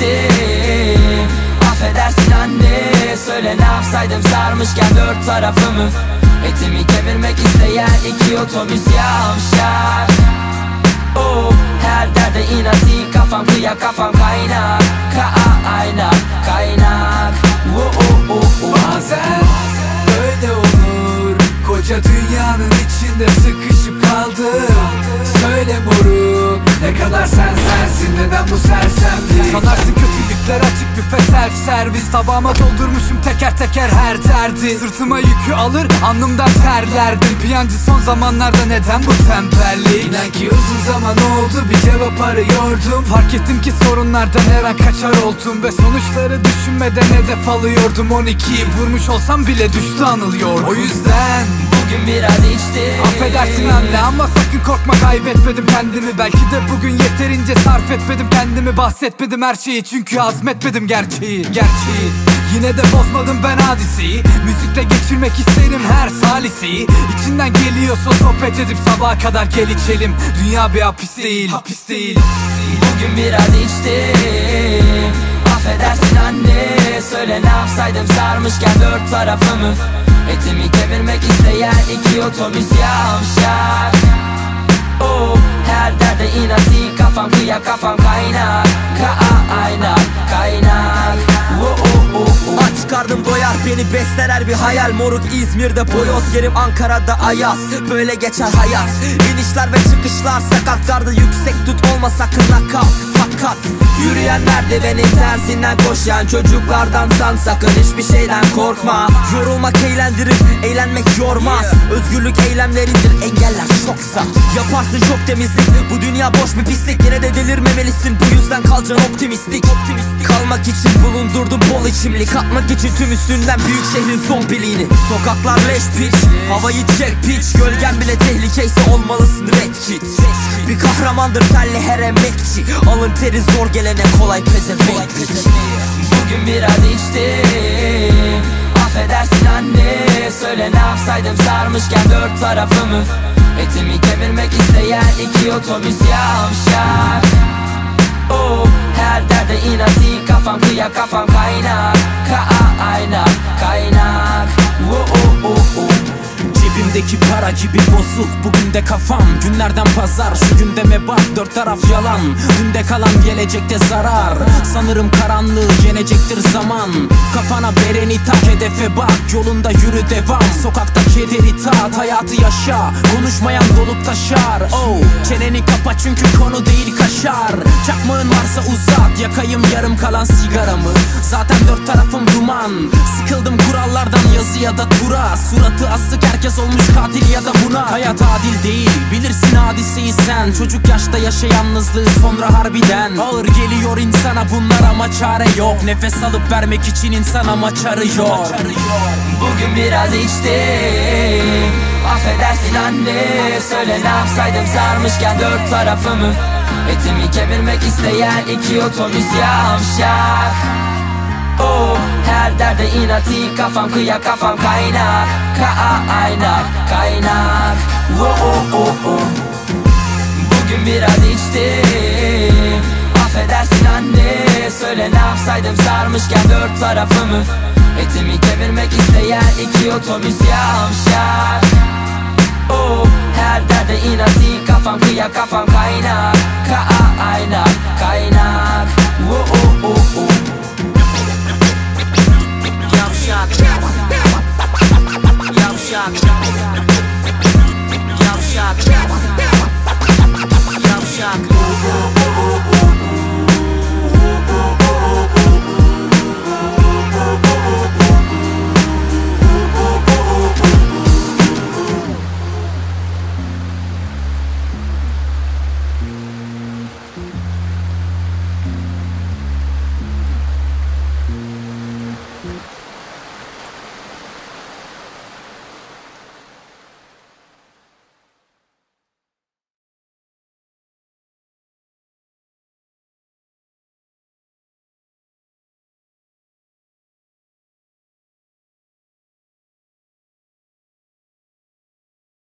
geçtim Affedersin anne Söyle ne yapsaydım sarmışken dört tarafımı. Etimi kemirmek isteyen iki otobüs yavşar Oh, her derde inatı kafam kıya kafam kaynak Ka aynak kaynak oh, oh, oh, oh. Bazen böyle olur. Koca dünyanın içinde sıkı neden bu sersemlik Sanarsın kötülükler açık büfe self servis. Tabağıma doldurmuşum teker teker her derdi. Sırtıma yükü alır alnımdan terlerdim. Piyancı son zamanlarda neden bu tembellik? İnan ki uzun zaman oldu bir cevap arıyordum. Fark ettim ki sorunlardan her an kaçar oldum. Ve sonuçları düşünmeden hedef alıyordum. 12'yi vurmuş olsam bile düştü anılıyor O yüzden Bugün biraz içtim Affedersin anne ama sakın korkma kaybetmedim kendimi. Belki de bugün yeterince sarf etmedim kendimi. Bahsetmedim her şeyi çünkü azmetmedim gerçeği Gerçeği. Yine de bozmadım ben hadiseyi. Müzikle geçirmek isterim her saliseyi İçinden geliyorsa sohbet edip sabaha kadar gel içelim. Dünya bir hapis değil Hapis değil. Bugün biraz içtim Affedersin anne Söyle ne yapsaydım sarmışken dört tarafımı Etimi kemirmek isteyen iki otobüs yavşak Oh, her derde inatı kafam kıya kafam kaynak Kaynak, kaynak oh, oh, oh. Aç karnım doyar beni besler bir hayal. Moruk İzmir'de boyoz yerim Ankara'da ayaz. Böyle geçer hayat. İnişler ve çıkışlar sakatlarda yüksek tut olma sakın nakal Fakat Yürüyen merdiveni tersinden koşan çocuklardan san sakın hiçbir şeyden korkma. Yorulmak eğlendirir eğlenmek yormaz. Özgürlük eylemlerindir engeller çoksa Yaparsın çok temizlik bu dünya boş bir pislik. Yine de delirmemelisin bu yüzden kalacaksın optimistik. Kalmak için bulundurdum bol içimlik. Atmak için tüm üstünden büyük şehrin son biliğini Sokaklar leş piç Havayı çek piç. Gölgen bile tehlikeyse olmalısın red kit Bir kahramandır telli her emekçi. Alın teri zor gelene kolay pezevenk. Bugün biraz içtim. Affedersin anne. Söyle ne yapsaydım sarmışken dört tarafımı. Etimi kemirmek isteyen iki otobüs yavşak. Oh, her derde inatı kafam kıya kafam kaynak Cebimdeki para gibi bozuk. Bugün de kafam günlerden pazar. Şu gündeme bak dört taraf yalan. Dünde kalan gelecekte zarar. Sanırım karanlığı yenecektir zaman. Kafana bereni tak hedefe bak. Yolunda yürü devam. Sokakta kederi tat hayatı yaşa. Konuşmayan dolup taşar. Oh çeneni kapa çünkü konu değil kaşar. Çakmağın varsa uzat. Yakayım yarım kalan sigaramı Zaten dört tarafım duman. Sıkıldım kurallardan yazı ya da tura. Suratı asık herkes olmuş katil ya da buna. Hayat adil değil bilirsin hadiseyi sen. Çocuk yaşta yaşa yalnızlığı sonra harbiden. Ağır geliyor insana bunlar ama çare yok. Nefes alıp vermek için insan ama çarıyor Bugün biraz içtim. Affedersin anne. Söyle ne yapsaydım sarmışken dört tarafımı. Etimi kemirmek isteyen iki otobüs yavşak derde inatı kafam kıya kafam kaynak Kaynak, kaynak oh, oh, oh, oh. Bugün biraz içtim Affedersin anne. Söyle ne yapsaydım sarmışken dört tarafımı. Etimi kemirmek isteyen iki otobüs yavşak Oh, her derde inatı kafam kıya kafam Kaynak, -hmm.